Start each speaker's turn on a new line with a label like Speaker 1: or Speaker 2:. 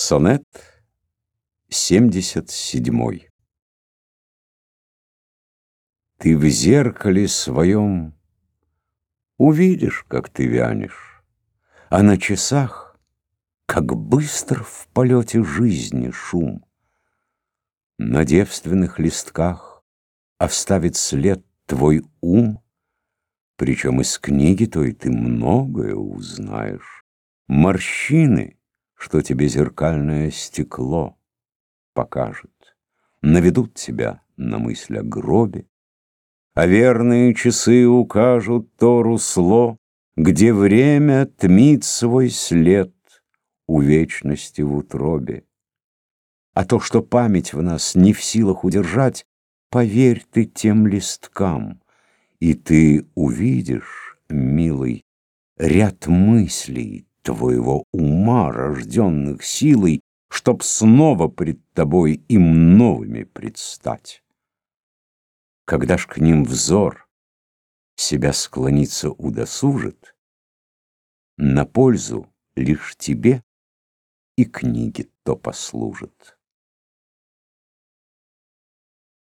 Speaker 1: Сонет 77 Ты в зеркале своем увидишь, как ты вянешь, А на часах, как быстр в полете жизни шум. На девственных листках оставит след твой ум, Причем из книги той ты многое узнаешь. Морщины — что тебе зеркальное стекло покажет, наведут тебя на мысль о гробе, а верные часы укажут то русло, где время тмит свой след у вечности в утробе. А то, что память в нас не в силах удержать, поверь ты тем листкам, и ты увидишь, милый, ряд мыслей, твоего ума, рожденных силой, Чтоб снова пред тобой им новыми предстать. Когда ж к ним взор себя склониться удосужит, На пользу лишь тебе и книге то послужит.